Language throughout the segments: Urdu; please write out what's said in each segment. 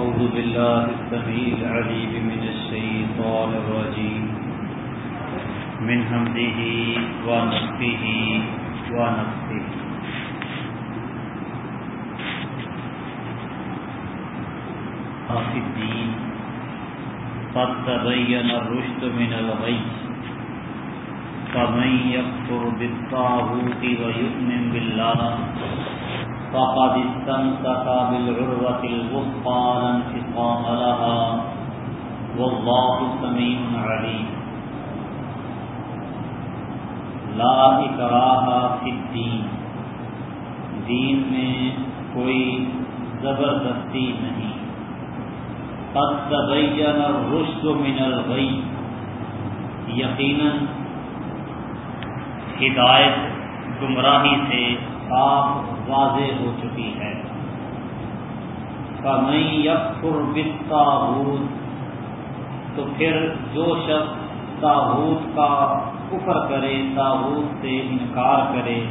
أعوذ بالله السميع العليم من الشيطان الرجيم. من همزه ونفخه ونفخه. في الدين. قد تبين الرشد من الغي. فمن يكفر بالطاغوت ويؤمن بالله فقد استمسك بالعروة الوثقى لا انفصام لها والله سميع عليم لا اکراہ فی الدین دین میں کوئی زبردستی نہیں قد تبین الرشد من الغی یقیناً ہدایت گمراہی سے صاف واضح ہو چکی ہے۔ کمئی یکفر بالتاغوت تو پھر جو شخص تاغوت کا کفر کرے تاغوت سے انکار کرے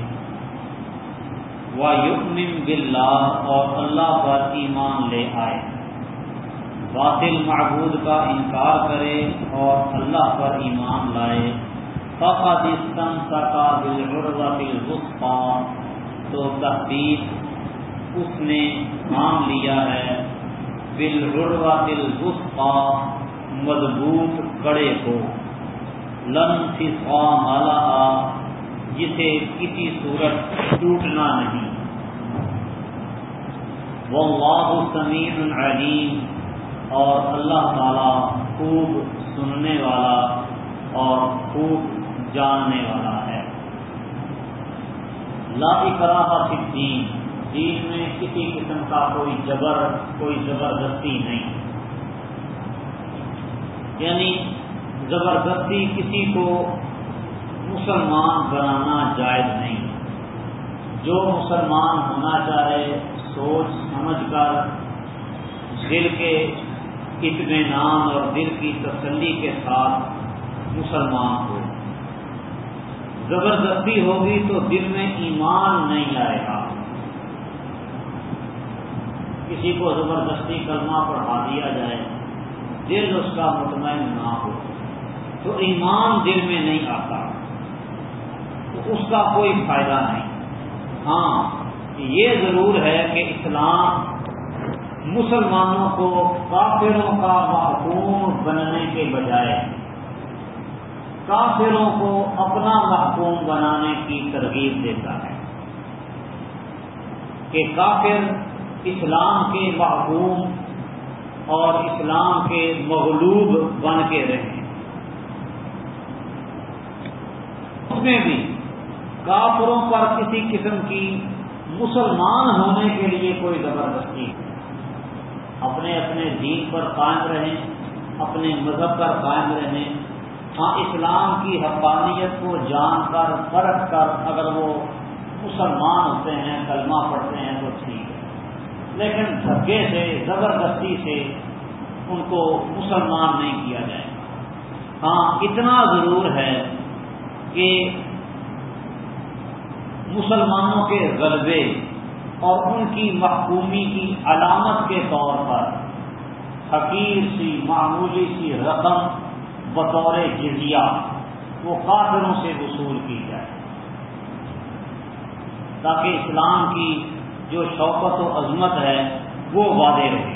وہ یؤمن باللہ اور اللہ پر ایمان لے آئے۔ باطل معبود کا انکار کرے اور اللہ پر ایمان لائے۔ فقد استمسک بالعروۃ الوثقى۔ تو تحقیق اس نے مان لیا ہے۔ بالعروۃ الوثقى، مضبوط کڑے کو۔ لن فصام لها جسے کسی صورت ٹوٹنا نہیں۔ واللہ سمیع علیم، اور اللہ تعالی خوب سننے والا اور خوب جاننے والا۔ ہے لا اکراہ فی الدین، دین میں کسی قسم کا کوئی جبر، کوئی زبردستی نہیں۔ یعنی زبردستی کسی کو مسلمان بنانا جائز نہیں۔ جو مسلمان ہونا چاہے، سوچ سمجھ کر دل کے اطمینان اور دل کی تسلی کے ساتھ مسلمان ہو۔ زبردستی ہوگی تو دل میں ایمان نہیں آئے گا۔ کسی کو زبردستی کلمہ پڑھا دیا جائے، دل اس کا مطمئن نہ ہو، تو ایمان دل میں نہیں آتا، تو اس کا کوئی فائدہ نہیں۔ ہاں یہ ضرور ہے کہ اسلام مسلمانوں کو کافروں کا محکوم بننے کے بجائے کافروں کو اپنا محکوم بنانے کی ترغیب دیتا ہے کہ کافر اسلام کے محکوم اور اسلام کے مغلوب بن کے رہیں۔ اس میں بھی کافروں پر کسی قسم کی مسلمان ہونے کے لیے کوئی زبردستی اپنے اپنے دین پر قائم رہیں، اپنے مذہب پر قائم رہیں ہاں اسلام کی حقانیت کو جان کر پرکھ کر اگر وہ مسلمان ہوتے ہیں، کلمہ پڑھتے ہیں تو ٹھیک ہے۔ لیکن دھکے سے، زبردستی سے ان کو مسلمان نہیں کیا جائے۔ ہاں اتنا ضرور ہے کہ مسلمانوں کے غلبے اور ان کی محکومی کی علامت کے طور پر حقیر سی، معمولی سی رقم بطور جزیہ وہ کافروں سے وصول کی جائے۔ تاکہ اسلام کی جو شوقت و عظمت ہے وہ واضح رہے۔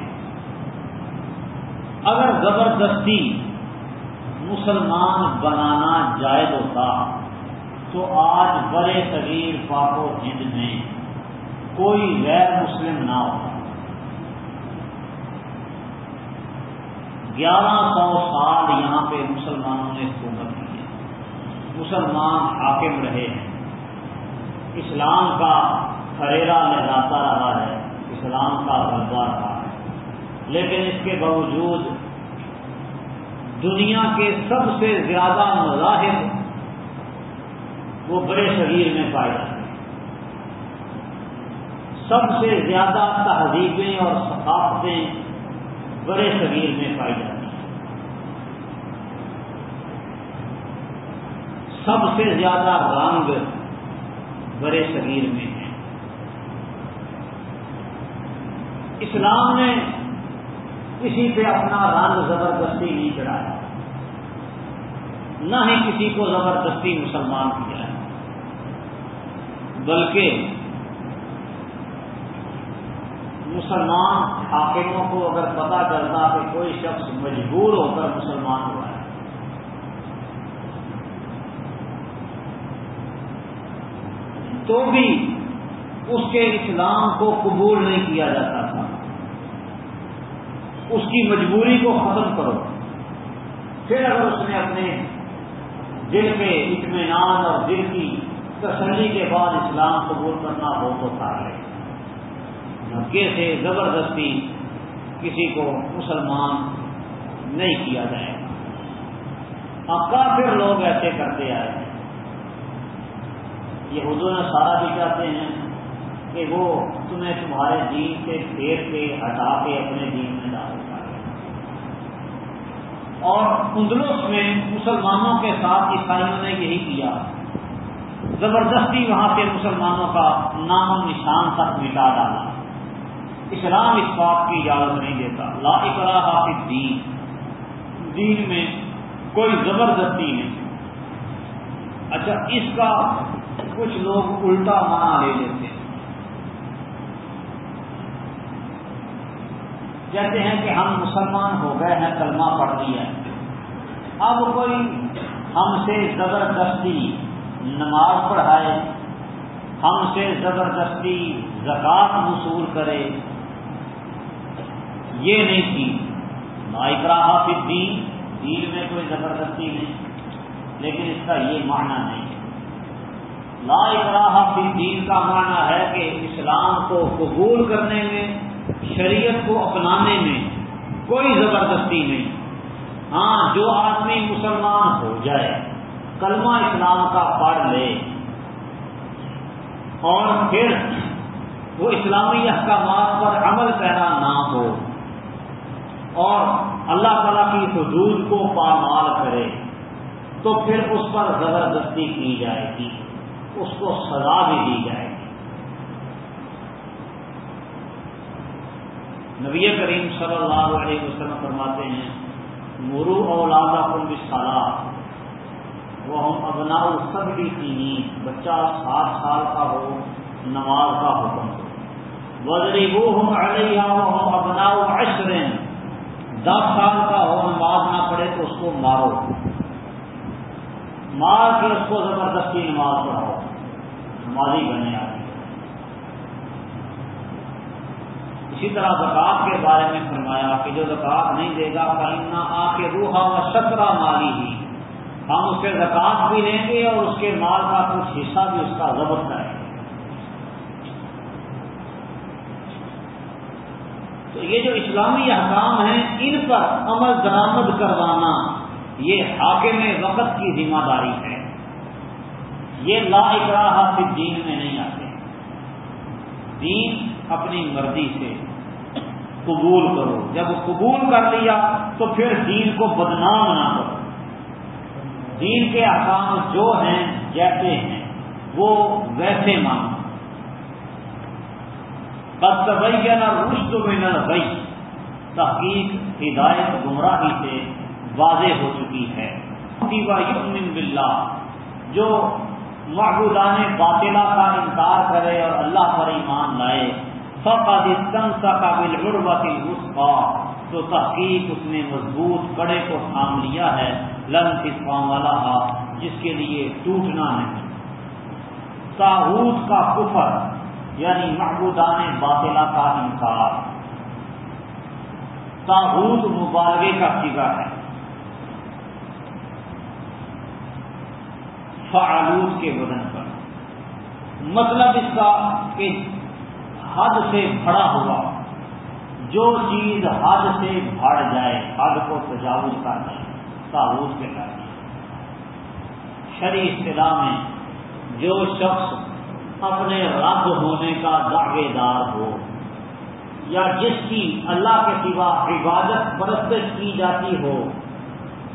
اگر زبردستی مسلمان بنانا جائز ہوتا تو آج بڑے صغیر پاک و ہند میں کوئی غیر مسلم نہ ہوتا۔ گیارہ سو سال یہاں پہ مسلمانوں نے حکومت کی ہے۔ مسلمان حاکم رہے ہیں۔ اسلام کا خریرا لہراتا رہا ہے۔ اسلام کا غلبہ رہا ہے۔ لیکن اس کے باوجود دنیا کے سب سے زیادہ مذاہب وہ بڑے شریر میں پائے جاتے ہیں۔ سب سے زیادہ تہذیبیں اور ثقافتیں بڑے شریر میں پائی جاتی ہیں سب سے زیادہ رنگ بڑے شریر میں ہیں۔ اسلام نے کسی پہ اپنا رنگ زبردستی نہیں چڑھایا۔ نہ ہی کسی کو زبردستی مسلمان کیا ہے بلکہ مسلمان حاکموں کو اگر پتا چلتا کہ کوئی شخص مجبور ہو کر مسلمان ہوا ہے۔ تو بھی اس کے اسلام کو قبول نہیں کیا جاتا تھا۔ اس کی مجبوری کو ختم کرو۔ پھر اگر اس نے اپنے دل کے اطمینان اور دل کی تسلی کے بعد اسلام قبول کرنا ہو تو کر لے دھکے سے زبردستی کسی کو مسلمان نہیں کیا جائے گا۔ اب کافر لوگ ایسے کرتے آئے ہیں۔ یہ اردو نے سارا بھی چاہتے ہیں کہ وہ تمہیں تمہارے دین سے پھیر کے ہٹا کے اپنے دین میں ڈال اور اندلس میں مسلمانوں کے ساتھ عیسائیوں نے یہی کیا۔ زبردستی وہاں سے مسلمانوں کا نام و نشان تک مٹا ڈالا۔ اسلام اس بات کی اجازت نہیں دیتا۔ لا اقرا حافظ دین دین میں کوئی زبردستی نہیں۔ اچھا اس کا کچھ لوگ الٹا مانا لے لیتے ہیں۔ کہتے ہیں کہ ہم مسلمان ہو گئے ہیں، کلمہ پڑھ لیا اب کوئی ہم سے زبردستی نماز پڑھائے، ہم سے زبردستی زکات وصول کرے یہ نہیں تھی۔ مائکرا حافظ دین دین میں کوئی زبردستی نہیں۔ لیکن اس کا یہ معنی نہیں۔ لا اکراہ فی دین کا معنی ہے کہ اسلام کو قبول کرنے میں، شریعت کو اپنانے میں کوئی زبردستی نہیں۔ ہاں جو آدمی مسلمان ہو جائے، کلمہ اسلام کا پڑھ لے۔ اور پھر وہ اسلامی احکامات پر عمل پیدا نہ ہو۔ اور اللہ تعالیٰ کی حدود کو پامال کرے تو پھر اس پر زبردستی کی جائے گی، اس کو سزا بھی دی جائے گی۔ نبی کریم صلی اللہ علیہ وسلم فرماتے ہیں، مرو اولادا کل بسالہ وہ ہم ابنا سب کی تینی بچہ سات سال کا ہو، نماز کا حکم ہو۔ وزری وہ ہم علیہ وہ ہم ابنا اشرین دس سال کا ہو نماز نہ پڑھے تو اس کو مارو۔ مار کے اس کو زبردستی نماز پڑھاؤ۔ نمازی بنے آگے اسی طرح زکات کے بارے میں فرمایا کہ جو زکات نہیں دے گا پہننا آ کے روحا و شکرا مالی ہی ہم اس کے زکات بھی لیں گے اور اس کے مال کا کچھ حصہ بھی اس کا ضبط کریں گے تو یہ جو اسلامی احکام ہیں، ان پر عمل درآمد کروانا، یہ حاکم وقت کی ذمہ داری ہے۔ یہ لا اقراہ صرف دین میں نہیں آتے۔ دین اپنی مرضی سے قبول کرو۔ جب قبول کر لیا، تو پھر دین کو بدنام نہ کرو۔ دین کے احکام جو ہیں، جیسے ہیں، وہ ویسے مانو بد نہ رشت میں نہ تحقیق، ہدایت، گمراہی سے واضح ہو چکی ہے. بلّہ جو معبودان باطلا کا انکار کرے اور اللہ پر ایمان لائے. فقد سا قابل عربت الوسقا تو تحقیق اس نے مضبوط کڑے کو تھام لیا ہے. لن اسفام والا جس کے لیے ٹوٹنا نہیں. تاحود کا کفر یعنی معبودان باطلا کا انکار۔ تاحود مبالغے کا سگا ہے۔ فعالود کے بدن پر۔ مطلب اس کا کہ حد سے بڑا ہوا۔ جو چیز حد سے بڑھ جائے، حد کو تجاوز کر جائے تاحود کے کر شری اصطلاح میں جو شخص اپنے رب ہونے کا دعوے دار ہو یا جس کی اللہ کے سوا عبادت پرست کی جاتی ہو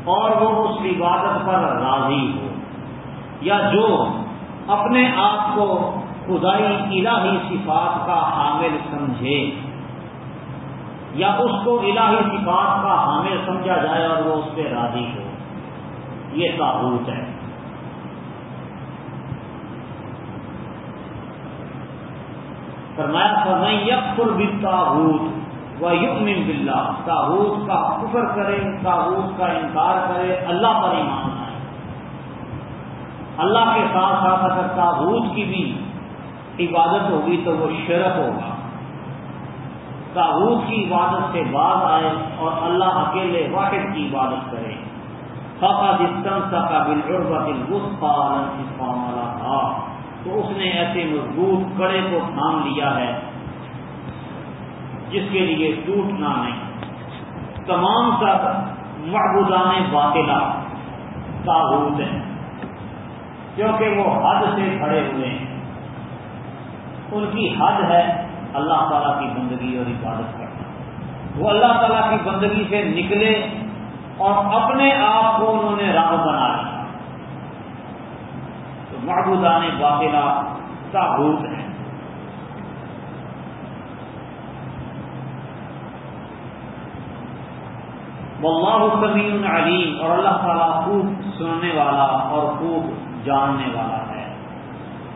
اور وہ اس عبادت پر راضی ہو یا جو اپنے آپ کو خدائی الہی صفات کا حامل سمجھے یا اس کو الہی صفات کا حامل سمجھا جائے اور وہ اس پہ راضی ہو یہ تابوت ہے۔ فرمایا فرمائی یکفر بن تابوت و یؤمن باللہ تابوت کا کفر کرے تابوت کا انکار کرے، اللہ پر ایمان آئے اللہ کے ساتھ ساتھ اگر تابوت کی بھی عبادت ہوگی تو وہ شرک ہوگا۔ تابوت کی عبادت سے بعد آئے اور اللہ اکیلے واحد کی عبادت کرے۔ فقط استم کا بالعربت والا تو اس نے ایسے مضبوط کڑے کو تھام لیا ہے، جس کے لیے ٹوٹنا نہیں۔ تمام تر معبودان باطلا تابوت ہیں، کیونکہ وہ حد سے کھڑے ہوئے ہیں۔ ان کی حد ہے اللہ تعالیٰ کی بندگی اور عبادت کرنا۔ وہ اللہ تعالیٰ کی بندگی سے نکلے اور اپنے آپ کو انہوں نے رب بنا لیا۔ معبودان باطلا تابوت ہے واللہ سمیع علیم اور اللہ تعالیٰ خوب سننے والا اور خوب جاننے والا ہے۔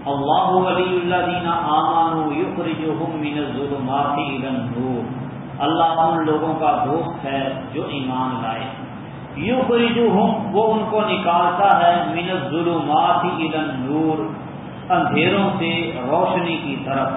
اللہ ولی اللہ دینا آمان یخرجہم من الظلمات الى النور۔ اللہ ان لوگوں کا دوست ہے جو ایمان لائے۔ یخرجہم وہ ان کو نکالتا ہے، من الظلمات الى النور، اندھیروں سے روشنی کی طرف۔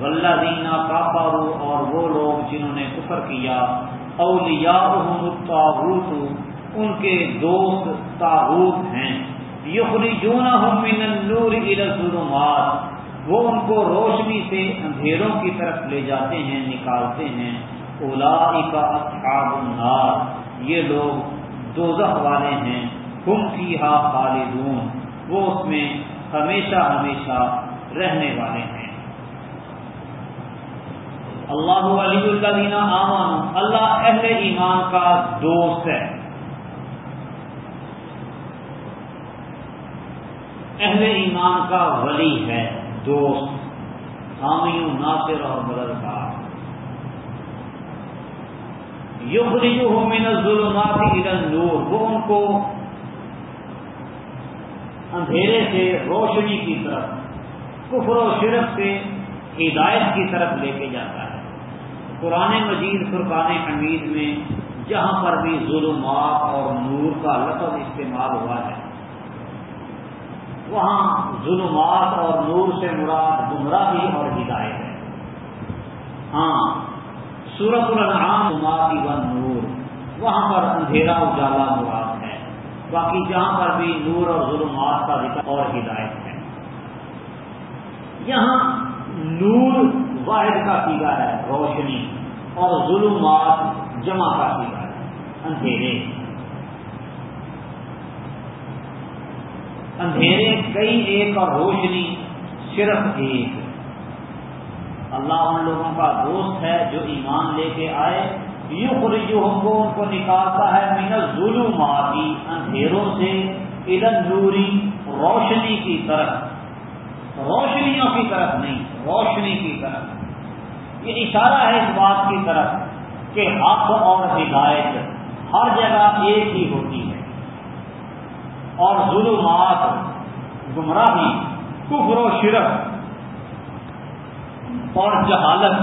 والذین کفروا، اور وہ لوگ جنہوں نے کفر کیا اولیاءہم الطاغوت، ان کے دوست تاغوت ہیں۔ یخرجونہم من النور الى الظلمات، وہ ان کو روشنی سے اندھیروں کی طرف لے جاتے ہیں، نکالتے ہیں۔ اولئک اصحاب النار۔ یہ لوگ دوزخ والے ہیں ہم فیہا خالدون، وہ اس میں ہمیشہ ہمیشہ رہنے والے ہیں۔ اللہ علی اللہ دینا آمان اللہ اہل ایمان کا دوست ہے۔ اہل ایمان کا ولی ہے، دوست حامی ناصر اور مددگار۔ یخرجو من الظلمات الى النور، وہ ان کو اندھیرے سے روشنی کی طرف، کفر و شرک سے ہدایت کی طرف لے کے جاتا ہے۔ قرآن مجید، فرقان حمید میں جہاں پر بھی ظلمات اور نور کا لفظ استعمال ہوا ہے، وہاں ظلمات اور نور سے مراد گمراہی اور ہدایت ہے۔ ہاں سورت الانعام ماتی و نور، وہاں پر اندھیرا اجالا مراد ہے۔ باقی جہاں پر بھی نور اور ظلمات کا ذکر اور ہدایت ہے۔ یہاں نور واحد کا سیگا ہے، روشنی، اور ظلمات جمع کا سیگا ہے، اندھیرے۔ اندھیرے کئی ایک اور روشنی صرف ایک۔ اللہ ان لوگوں کا دوست ہے جو ایمان لے کے آئے یو خریجو ہم کو ان کو نکالتا ہے مین ظلم اندھیروں سے ادن نوری روشنی کی طرف۔ روشنیوں کی طرف نہیں، روشنی کی طرف۔ یہ اشارہ ہے اس بات کی طرف کہ حق اور ہدایت ہر جگہ ایک ہی ہوتی ہے۔ اور ظلمات، گمراہی، کفر و شرک اور جہالت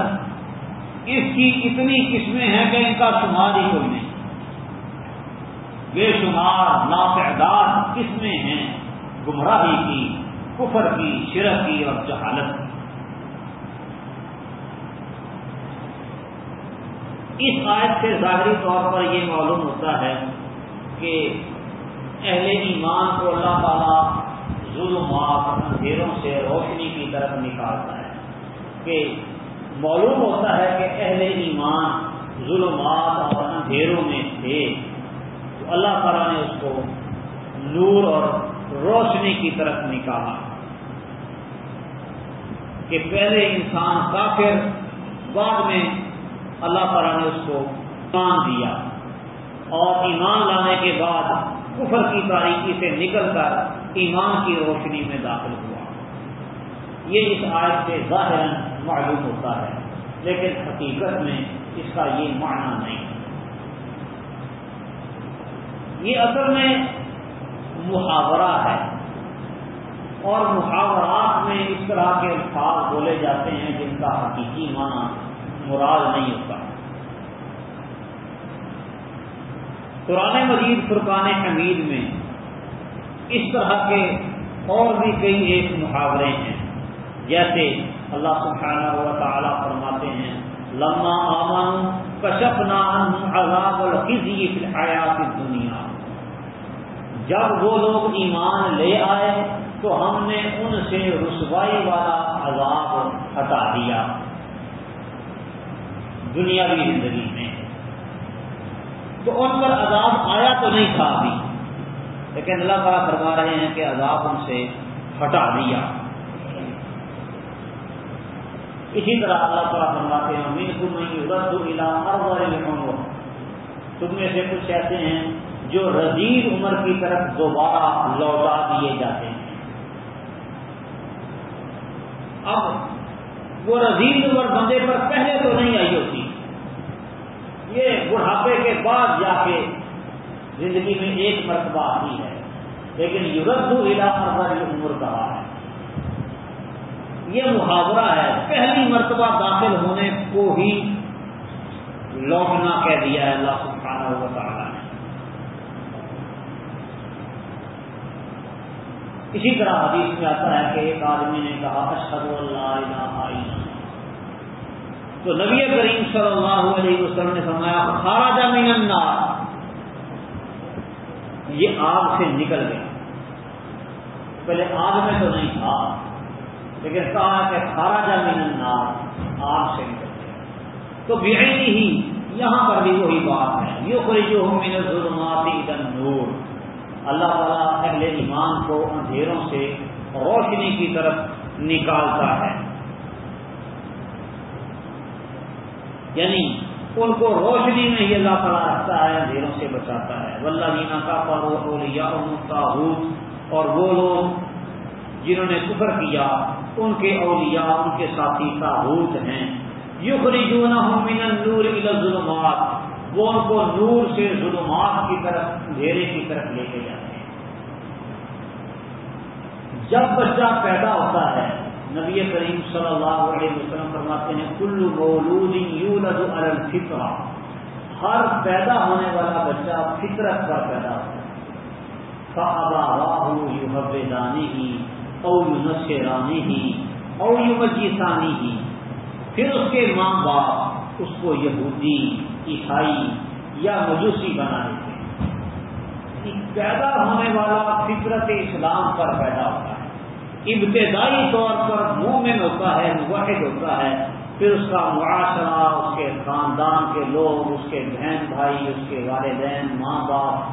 اس کی اتنی قسمیں ہیں کہ ان کا شمار ہی کوئی نہیں۔ بے شمار ناتعداد قسمیں ہیں۔ گمراہی کی، کفر کی، شرک کی اور جہالت کی۔ اس آیت سے ظاہری طور پر یہ معلوم ہوتا ہے کہ اہل ایمان کو اللہ تعالیٰ ظلمات اندھیروں سے روشنی کی طرف نکالتا ہے۔ کہ معلوم ہوتا ہے کہ اہل ایمان ظلمات اور اندھیروں میں تھے۔ تو اللہ تعالیٰ نے اس کو نور اور روشنی کی طرف نکالا کہ پہلے انسان کافر، بعد میں اللہ تعالیٰ نے اس کو ایمان دیا اور ایمان لانے کے بعد کفر کی تاریخی سے نکل کر ایمان کی روشنی میں داخل ہوا۔ یہ اس آیت سے ظاہر معلوم ہوتا ہے، لیکن حقیقت میں اس کا یہ معنی نہیں۔ یہ اصل میں محاورہ ہے۔ اور محاورات میں اس طرح کے الفاظ بولے جاتے ہیں جن کا حقیقی معنی مراد نہیں ہوتا۔ قرآن مجید فرقان حمید میں اس طرح کے اور بھی کئی ایک محاورے ہیں، جیسے اللہ سبحانہ و تعالیٰ فرماتے ہیں، لما آمن کشپ نام عذاب الخزی فی الحیات دنیا جب وہ لوگ ایمان لے آئے، تو ہم نے ان سے رسوائی والا عذاب ہٹا دیا۔ دنیاوی زندگی میں۔ تو ان پر عذاب آیا تو نہیں تھا ابھی۔ لیکن اللہ تعالیٰ فرما رہے ہیں کہ عذاب ان سے ہٹا دیا۔ اسی طرح اللہ تعالیٰ فرماتے ہیں مین کو میں رد ہر تم میں سے کچھ ایسے ہیں جو رضیز عمر کی طرف دوبارہ لوٹا دیے جاتے ہیں۔ اب وہ رضیز عمر بندے پر پہلے تو نہیں آئی ہوتی۔ یہ بڑھاپے کے بعد جا کے زندگی میں ایک مرتبہ آتی ہے۔ لیکن یورد علاقہ عمر کہا یہ محاورہ ہے، پہلی مرتبہ داخل ہونے کو ہی لوٹنا کہہ دیا ہے اللہ سبحانہ و تعالیٰ نے۔ اسی طرح حدیث میں آتا ہے کہ ایک آدمی نے کہا اشد اللہ۔ تو نبی کریم صلی اللہ علیہ وسلم نے فرمایا خارا من النار۔ یہ آگ سے نکل گیا۔ پہلے آگ میں تو نہیں تھا۔ لیکن کہا کہ خارا من النار، آگ سے نکل گیا۔ تو بےحی ہی، یہاں پر بھی وہی بات ہے۔ یہ کوئی جو من ظلمات نور اللہ تعالیٰ اہل ایمان کو اندھیروں سے روشنی کی طرف نکالتا ہے۔ یعنی ان کو روشنی میں ہی اللہ تعالیٰ رکھتا ہے، اندھیروں سے بچاتا ہے۔ ولہ مینا کا پارو یا اور وہ لوگ جنہوں نے کفر کیا ان کے اولیاء، ان کے ساتھی تاحود ہیں. یو خریجون من النور الى الظلمات، وہ ان کو نور سے ظلمات کی طرف، اندھیرے کی طرف لے کے جاتے ہیں. جب بچہ پیدا ہوتا ہے، نبی کریم صلی اللہ علیہ وسلم فرماتے ہیں کلو مولود یولد علی الفطرہ. ہر پیدا ہونے والا بچہ فطرت پر پیدا ہوتا ہے. فابا واہ او یو نشرانی ہی، او یو مجیسانی ہی۔ پھر اس کے ماں باپ اس کو یہودی، عیسائی یا مجوسی بنا دیتے ہیں۔ پیدا ہونے والا فطرت اسلام پر پیدا ہوتا ہے۔ ابتدائی طور پر مومن ہوتا ہے واحد ہوتا ہے۔ پھر اس کا معاشرہ، اس کے خاندان کے لوگ، اس کے بہن بھائی، اس کے والدین، ماں باپ۔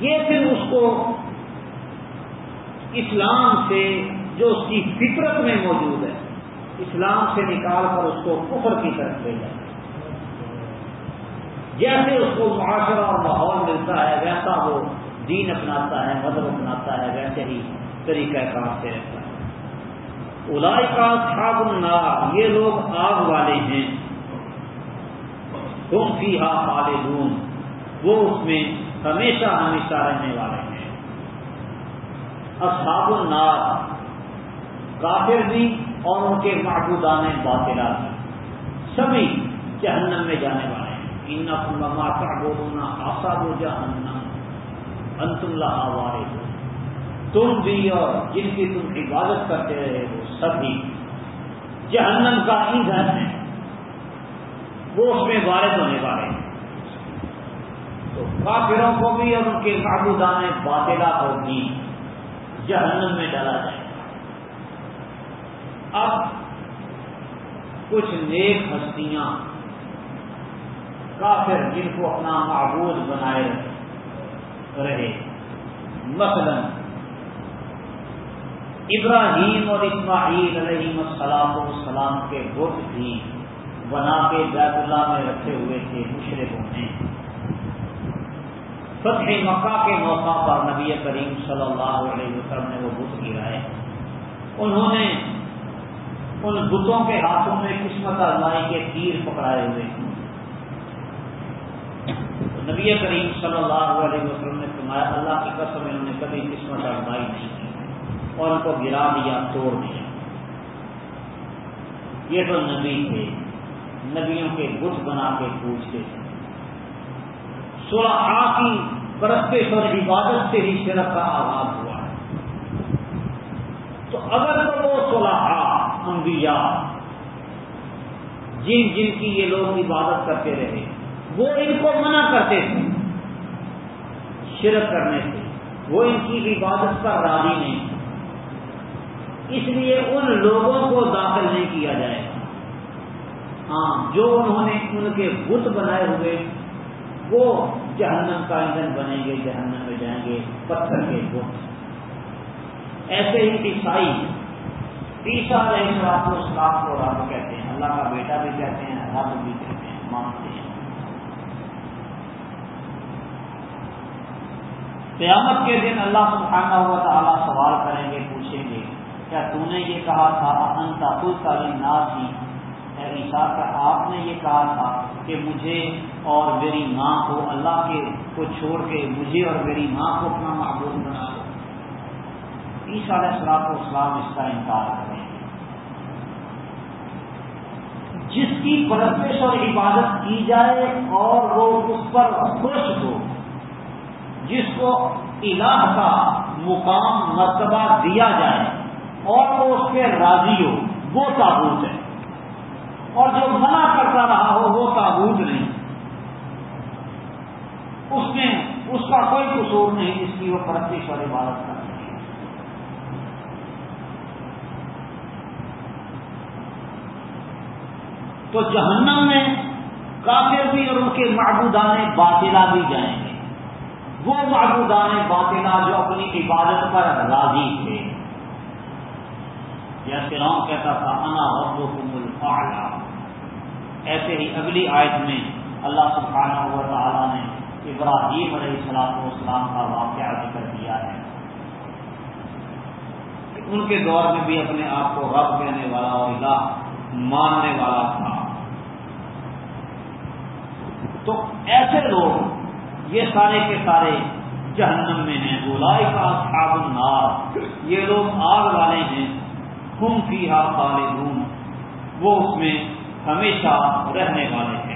یہ پھر اس کو اسلام سے جو اس کی فطرت میں موجود ہے، اسلام سے نکال کر اس کو کفر کی طرف لے جائے جیسے اس کو معاشرہ اور ماحول ملتا ہے، ویسا وہ دین اپناتا ہے، مذہب اپناتا ہے، ویسے ہی طریقہ کار سے رہتا ہے۔ الائی کا چھاگ النار، یہ لوگ آگ والے ہیں۔ تم فی ہا خالدون، وہ اس میں ہمیشہ ہمیشہ رہنے والے ہیں۔ اصحاب النار، کافر بھی اور ان کے معبودان باطلا بھی۔ سبھی جہنم میں جانے والے ہیں۔ ان اپنا کا بولنا آساب و جہنم انت اللہ آوارے ہو تم بھی اور جن کی تم عبادت کرتے رہے وہ سبھی۔ جہنم کا ایندھن ہے۔ وہ اس میں وارد ہونے والے ہیں۔ تو کافروں کو بھی اور ان کے معبودان باطلا کو بھی جہنم میں ڈالا جائے اب کچھ نیک ہستیاں کافر جن کو اپنا معبود بنائے رہے۔ مثلا ابراہیم اور اسماعیل علیہ السلام السلام کے بت بھی بنا کے بیت اللہ میں رکھے ہوئے تھے مشرقوں نے۔ فتح مکہ کے موقع پر نبی کریم صلی اللہ علیہ وسلم نے وہ بت گرائے۔ انہوں نے ان بتوں کے ہاتھوں میں قسمت آزمائی کے تیر پکڑائے ہوئے۔ نبی کریم صلی اللہ علیہ وسلم نے فرمایا، اللہ کی قسم انہوں نے کبھی قسمت آزمائی نہیں کی اور ان کو گرا دیا، توڑ دیا۔ یہ تو نبی تھے نبیوں کے بت بنا کے پوچھتے تھے۔ سولہ کی پرستش اور عبادت سے ہی شرف کا آغاز ہوا ہے۔ تو اگر تو وہ سولہ انبیاء، جن جن کی یہ لوگ عبادت کرتے رہے، وہ ان کو منع کرتے تھے۔ شرک کرنے سے، وہ ان کی عبادت پر راضی نہیں۔ اس لیے ان لوگوں کو داخل نہیں کیا جائے۔ گا ہاں جو انہوں نے ان کے بت بنائے ہوئے وہ جہنم کا ایندھن بنیں گے، جہنم میں جائیں گے، پتھر کے بت ایسے ہی عیسائی عیسا علیہ السلام کو اسلام کو رب کہتے ہیں، اللہ کا بیٹا بھی کہتے ہیں رب بھی کہتے ہیں، مانتے ہیں۔ قیامت کے دن اللہ سبحانہ ہوا تعالیٰ سوال کریں گے، پوچھیں گے، کیا تو نے یہ کہا تھا؟ انتا خود تعلیم نہ تھی عیسا کا آپ نے یہ کہا تھا کہ مجھے اور میری ماں کو اللہ کے کو چھوڑ کے مجھے اور میری ماں کو اپنا معبود بنا دو۔ عیسیٰ علیہ السلام کو اسلام اس کا انکار کریں جس کی پرستش اور عبادت کی جائے اور وہ اس پر خوش ہو، جس کو الہ کا مقام، مرتبہ دیا جائے اور وہ اس کے راضی ہو، وہ تابوت ہے۔ اور جو منع کرتا رہا ہو، وہ تابوت نہیں۔ اس میں اس کا کوئی قصور نہیں جس کی وہ پرستش اور عبادت کر رہی ہے تو جہنم میں کافر بھی اور ان کے معبودان باطلا بھی جائیں گے۔ وہ معبودان باطلا جو اپنی عبادت پر راضی تھے۔ یا فرام کہتا تھا، انا ربکم الاعلی ایسے ہی اگلی آیت میں اللہ سبحانہ و تعالیٰ نے ابراہیم علیہ السلام اسلام کا واقعہ ذکر کیا ہے۔ ان کے دور میں بھی اپنے آپ کو رب کہنے والا اور الہ ماننے والا تھا۔ تو ایسے لوگ یہ سارے کے سارے جہنم میں ہیں۔ گولائی کا اصحاب النار۔ یہ لوگ آگ والے ہیں۔ ہم فی ہا خالدون۔ وہ اس میں ہمیشہ رہنے والے ہیں۔